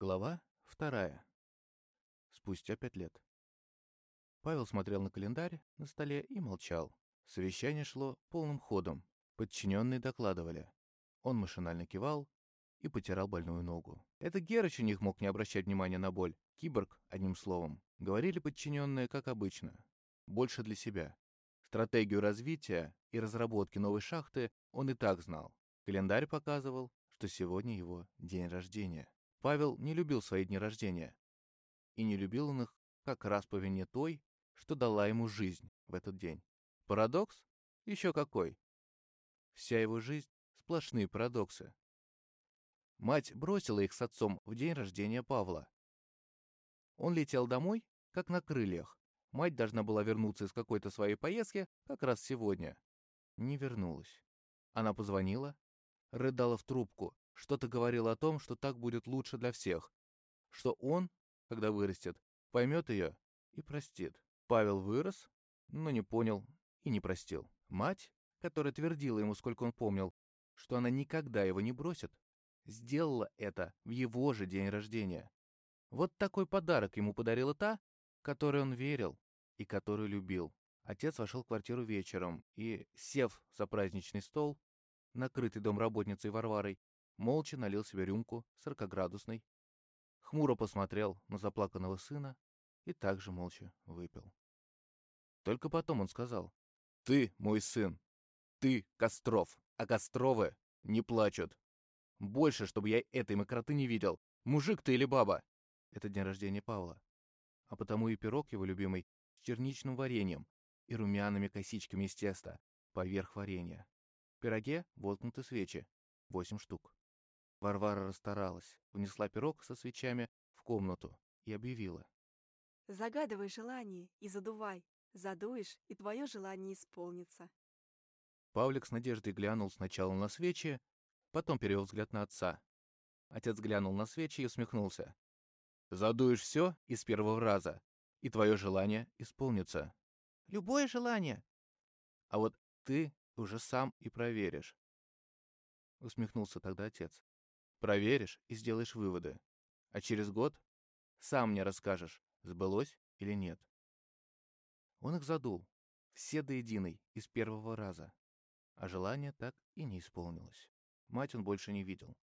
Глава вторая. Спустя пять лет. Павел смотрел на календарь на столе и молчал. Совещание шло полным ходом. Подчиненные докладывали. Он машинально кивал и потирал больную ногу. Это Герыч у них мог не обращать внимания на боль. Киборг, одним словом. Говорили подчиненные, как обычно. Больше для себя. Стратегию развития и разработки новой шахты он и так знал. Календарь показывал, что сегодня его день рождения. Павел не любил свои дни рождения. И не любил он их как раз по вине той, что дала ему жизнь в этот день. Парадокс? Еще какой. Вся его жизнь — сплошные парадоксы. Мать бросила их с отцом в день рождения Павла. Он летел домой, как на крыльях. Мать должна была вернуться из какой-то своей поездки как раз сегодня. Не вернулась. Она позвонила, рыдала в трубку, что-то говорил о том, что так будет лучше для всех, что он, когда вырастет, поймет ее и простит. Павел вырос, но не понял и не простил. Мать, которая твердила ему, сколько он помнил, что она никогда его не бросит, сделала это в его же день рождения. Вот такой подарок ему подарила та, которой он верил и которую любил. Отец вошел в квартиру вечером и, сев за праздничный стол, накрытый домработницей Варварой, молча налил себе рюмку сорокоградусной, хмуро посмотрел на заплаканного сына и также молча выпил. Только потом он сказал, «Ты мой сын, ты Костров, а Костровы не плачут. Больше, чтобы я этой мокроты не видел, мужик ты или баба?» Это день рождения Павла. А потому и пирог его любимый с черничным вареньем и румяными косичками из теста поверх варенья. В пироге воткнуты свечи, восемь штук. Варвара расстаралась, внесла пирог со свечами в комнату и объявила. Загадывай желание и задувай. Задуешь, и твое желание исполнится. Павлик с надеждой глянул сначала на свечи, потом перевел взгляд на отца. Отец глянул на свечи и усмехнулся. «Задуешь все из первого раза, и твое желание исполнится». «Любое желание!» «А вот ты уже сам и проверишь», — усмехнулся тогда отец. Проверишь и сделаешь выводы. А через год сам мне расскажешь, сбылось или нет. Он их задул, все до единой, из первого раза. А желание так и не исполнилось. Мать он больше не видел.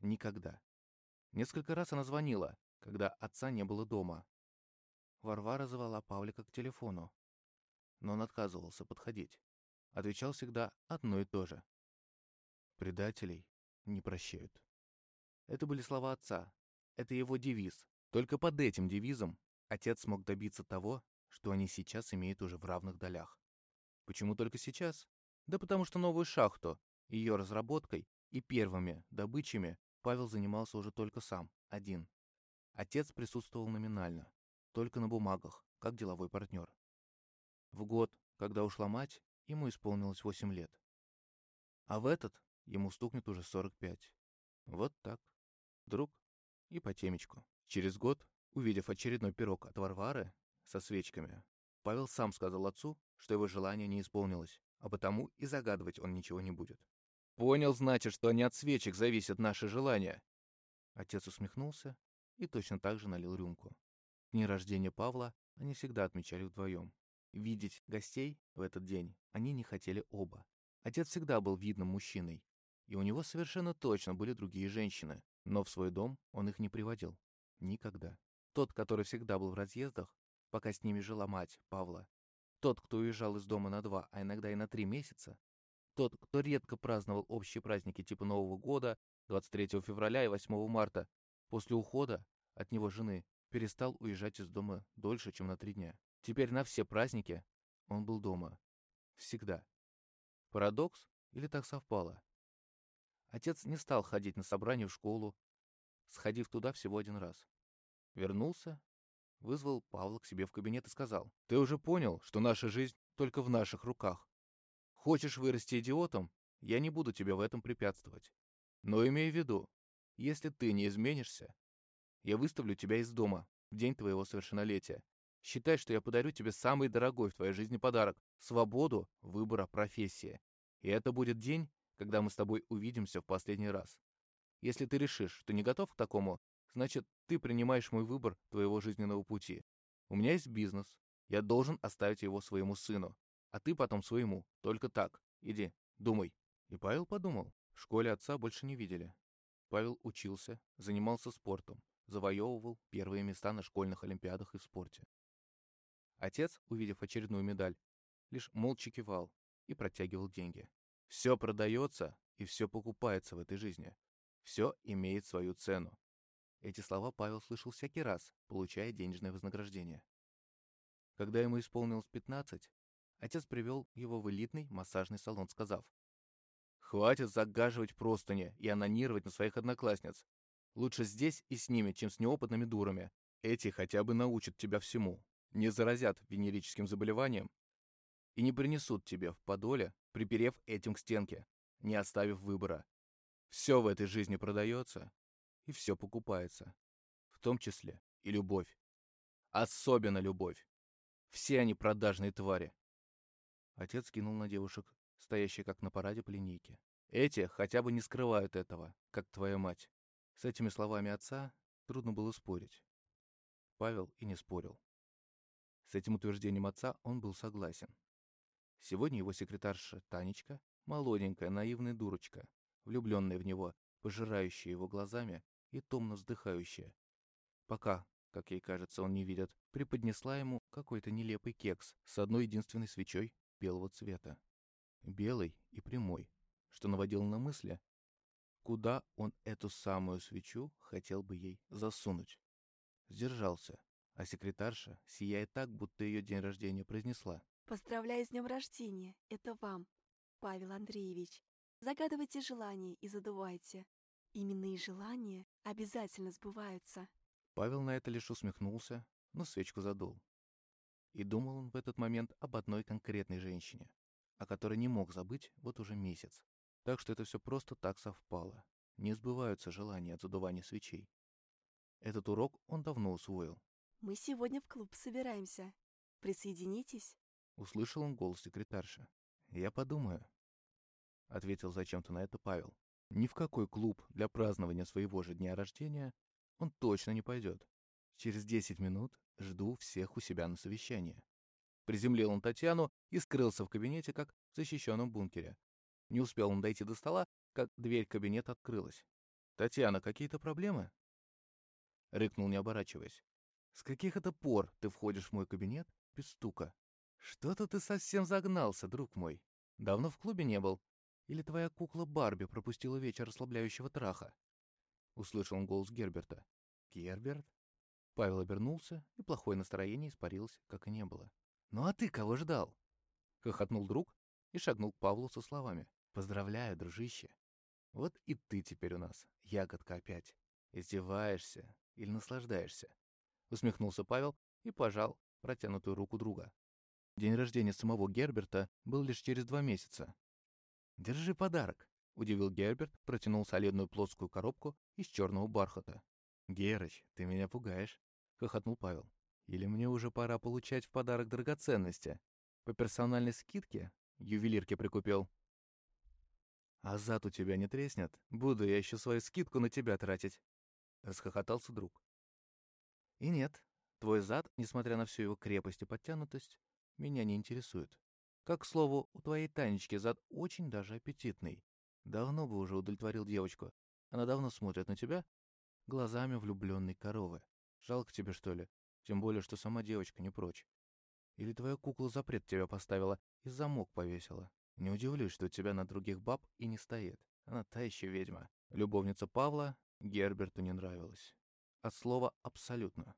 Никогда. Несколько раз она звонила, когда отца не было дома. Варвара звала Павлика к телефону. Но он отказывался подходить. Отвечал всегда одно и то же. Предателей не прощают. Это были слова отца. Это его девиз. Только под этим девизом отец смог добиться того, что они сейчас имеют уже в равных долях. Почему только сейчас? Да потому что новую шахту, ее разработкой и первыми добычами Павел занимался уже только сам, один. Отец присутствовал номинально, только на бумагах, как деловой партнер. В год, когда ушла мать, ему исполнилось 8 лет. А в этот ему стукнет уже 45. Вот так. Друг и по темечку. Через год, увидев очередной пирог от Варвары со свечками, Павел сам сказал отцу, что его желание не исполнилось, а потому и загадывать он ничего не будет. «Понял, значит, что не от свечек зависят наши желания!» Отец усмехнулся и точно так же налил рюмку. Дни рождения Павла они всегда отмечали вдвоем. Видеть гостей в этот день они не хотели оба. Отец всегда был видным мужчиной, и у него совершенно точно были другие женщины, но в свой дом он их не приводил. Никогда. Тот, который всегда был в разъездах, пока с ними жила мать Павла. Тот, кто уезжал из дома на два, а иногда и на три месяца. Тот, кто редко праздновал общие праздники типа Нового года, 23 февраля и 8 марта. После ухода от него жены перестал уезжать из дома дольше, чем на три дня. Теперь на все праздники он был дома. Всегда. Парадокс или так совпало? Отец не стал ходить на собрание в школу, сходив туда всего один раз. Вернулся, вызвал Павла к себе в кабинет и сказал, «Ты уже понял, что наша жизнь только в наших руках. Хочешь вырасти идиотом? Я не буду тебе в этом препятствовать. Но имей в виду, если ты не изменишься, я выставлю тебя из дома в день твоего совершеннолетия. Считай, что я подарю тебе самый дорогой в твоей жизни подарок — свободу выбора профессии. И это будет день, когда мы с тобой увидимся в последний раз. Если ты решишь, что не готов к такому, значит, ты принимаешь мой выбор твоего жизненного пути. У меня есть бизнес. Я должен оставить его своему сыну, а ты потом своему. Только так. Иди, думай». И Павел подумал. В школе отца больше не видели. Павел учился, занимался спортом, завоевывал первые места на школьных олимпиадах и в спорте. Отец, увидев очередную медаль, лишь молча кивал и протягивал деньги. Все продается и все покупается в этой жизни. Все имеет свою цену. Эти слова Павел слышал всякий раз, получая денежное вознаграждение. Когда ему исполнилось 15, отец привел его в элитный массажный салон, сказав, «Хватит загаживать простыни и анонировать на своих одноклассниц. Лучше здесь и с ними, чем с неопытными дурами. Эти хотя бы научат тебя всему, не заразят венерическим заболеванием и не принесут тебе в подоле, приперев этим к стенке, не оставив выбора. Все в этой жизни продается, и все покупается, в том числе и любовь. Особенно любовь. Все они продажные твари. Отец кинул на девушек, стоящие как на параде по линейке. Эти хотя бы не скрывают этого, как твоя мать. С этими словами отца трудно было спорить. Павел и не спорил. С этим утверждением отца он был согласен. Сегодня его секретарша Танечка, молоденькая, наивная дурочка, влюбленная в него, пожирающая его глазами и томно вздыхающая. Пока, как ей кажется, он не видит, преподнесла ему какой-то нелепый кекс с одной единственной свечой белого цвета. Белый и прямой, что наводило на мысли, куда он эту самую свечу хотел бы ей засунуть. Сдержался, а секретарша, сияя так, будто ее день рождения произнесла. Поздравляю с днем рождения. Это вам, Павел Андреевич. Загадывайте желания и задувайте. Именные желания обязательно сбываются. Павел на это лишь усмехнулся, но свечку задул. И думал он в этот момент об одной конкретной женщине, о которой не мог забыть вот уже месяц. Так что это все просто так совпало. Не сбываются желания от задувания свечей. Этот урок он давно усвоил. Мы сегодня в клуб собираемся. Присоединитесь? Услышал он голос секретарши. «Я подумаю», — ответил зачем-то на это Павел. «Ни в какой клуб для празднования своего же дня рождения он точно не пойдет. Через десять минут жду всех у себя на совещание». Приземлил он Татьяну и скрылся в кабинете, как в защищенном бункере. Не успел он дойти до стола, как дверь кабинета открылась. «Татьяна, какие-то проблемы?» Рыкнул, не оборачиваясь. «С каких это пор ты входишь в мой кабинет без стука?» «Что-то ты совсем загнался, друг мой. Давно в клубе не был? Или твоя кукла Барби пропустила вечер расслабляющего траха?» Услышал он голос Герберта. «Герберт?» Павел обернулся, и плохое настроение испарилось, как и не было. «Ну а ты кого ждал?» Хохотнул друг и шагнул к Павлу со словами. «Поздравляю, дружище. Вот и ты теперь у нас, ягодка опять. Издеваешься или наслаждаешься?» Усмехнулся Павел и пожал протянутую руку друга. День рождения самого Герберта был лишь через два месяца. «Держи подарок», — удивил Герберт, протянул солидную плоскую коробку из черного бархата. «Герыч, ты меня пугаешь», — хохотнул Павел. «Или мне уже пора получать в подарок драгоценности? По персональной скидке? Ювелирке прикупил». «А зад у тебя не треснет? Буду я еще свою скидку на тебя тратить», — расхохотался друг. «И нет, твой зад, несмотря на всю его крепость и подтянутость, меня не интересует. Как, к слову, у твоей Танечки зад очень даже аппетитный. Давно бы уже удовлетворил девочку. Она давно смотрит на тебя глазами влюбленной коровы. Жалко тебе, что ли? Тем более, что сама девочка не прочь. Или твоя кукла запрет тебя поставила и замок повесила. Не удивлюсь, что у тебя на других баб и не стоит. Она та еще ведьма. Любовница Павла Герберту не нравилась. От слова «абсолютно».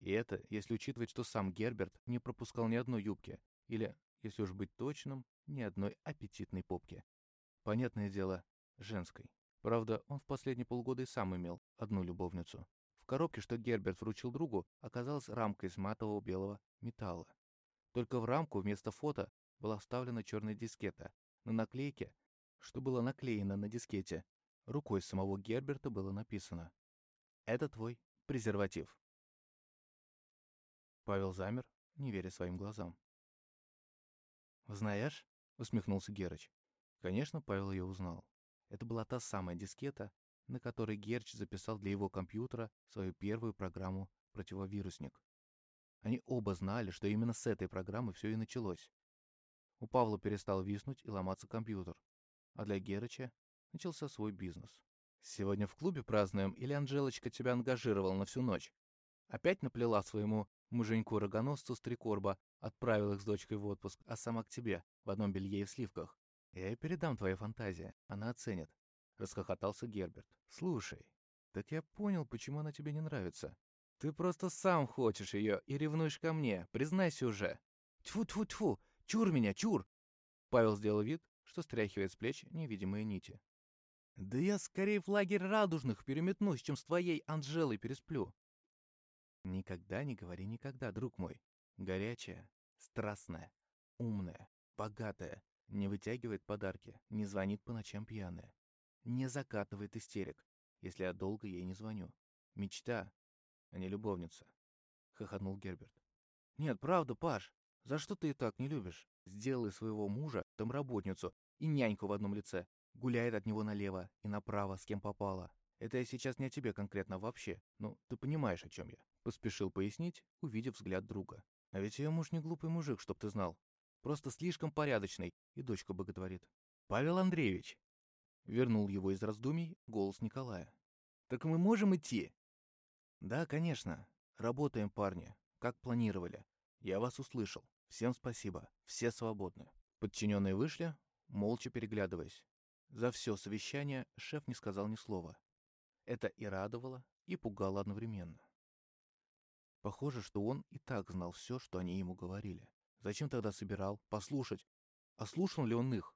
И это, если учитывать, что сам Герберт не пропускал ни одной юбки, или, если уж быть точным, ни одной аппетитной попки. Понятное дело, женской. Правда, он в последние полгода и сам имел одну любовницу. В коробке, что Герберт вручил другу, оказалась рамка из матового белого металла. Только в рамку вместо фото была вставлена черная дискета. На наклейке, что было наклеено на дискете, рукой самого Герберта было написано «Это твой презерватив». Павел замер, не веря своим глазам. «Узнаешь?» — усмехнулся Герыч. Конечно, Павел ее узнал. Это была та самая дискета, на которой Герч записал для его компьютера свою первую программу «Противовирусник». Они оба знали, что именно с этой программы все и началось. У Павла перестал виснуть и ломаться компьютер, а для Герыча начался свой бизнес. «Сегодня в клубе празднуем или Анжелочка тебя ангажировала на всю ночь?» Опять наплела своему муженьку-рогоносцу с Трикорба, отправил их с дочкой в отпуск, а сама к тебе, в одном белье и в сливках. Я ей передам твои фантазии, она оценит. Расхохотался Герберт. Слушай, так я понял, почему она тебе не нравится. Ты просто сам хочешь ее и ревнуешь ко мне, признайся уже. Тьфу-тьфу-тьфу, чур меня, чур! Павел сделал вид, что стряхивает с плеч невидимые нити. Да я скорее в лагерь радужных переметнусь, чем с твоей Анжелой пересплю. Никогда не говори никогда, друг мой. Горячая, страстная, умная, богатая, не вытягивает подарки, не звонит по ночам пьяная, не закатывает истерик, если я долго ей не звоню. Мечта, а не любовница. Хохотнул Герберт. Нет, правда, Паш, за что ты и так не любишь? Сделай своего мужа домработницу и няньку в одном лице. Гуляет от него налево и направо, с кем попало. Это я сейчас не о тебе конкретно вообще. Ну, ты понимаешь, о чем я. Поспешил пояснить, увидев взгляд друга. А ведь ее муж не глупый мужик, чтоб ты знал. Просто слишком порядочный, и дочка боготворит. Павел Андреевич. Вернул его из раздумий голос Николая. Так мы можем идти? Да, конечно. Работаем, парни, как планировали. Я вас услышал. Всем спасибо. Все свободны. Подчиненные вышли, молча переглядываясь. За все совещание шеф не сказал ни слова. Это и радовало, и пугало одновременно. Похоже, что он и так знал все, что они ему говорили. Зачем тогда собирал? Послушать? А слушал ли он их?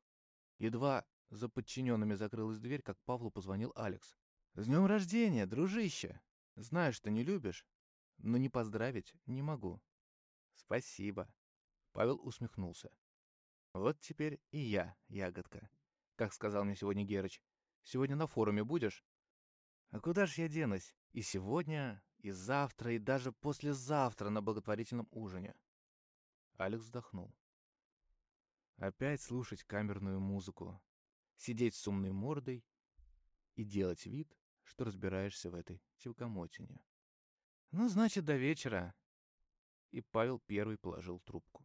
Едва за подчиненными закрылась дверь, как Павлу позвонил Алекс. «С днем рождения, дружище! Знаю, что не любишь, но не поздравить не могу». «Спасибо». Павел усмехнулся. «Вот теперь и я, ягодка. Как сказал мне сегодня Герыч, сегодня на форуме будешь? А куда ж я денусь? И сегодня, и завтра, и даже послезавтра на благотворительном ужине. Алекс вздохнул. Опять слушать камерную музыку, сидеть с умной мордой и делать вид, что разбираешься в этой тевкомотине. Ну, значит, до вечера. И Павел первый положил трубку.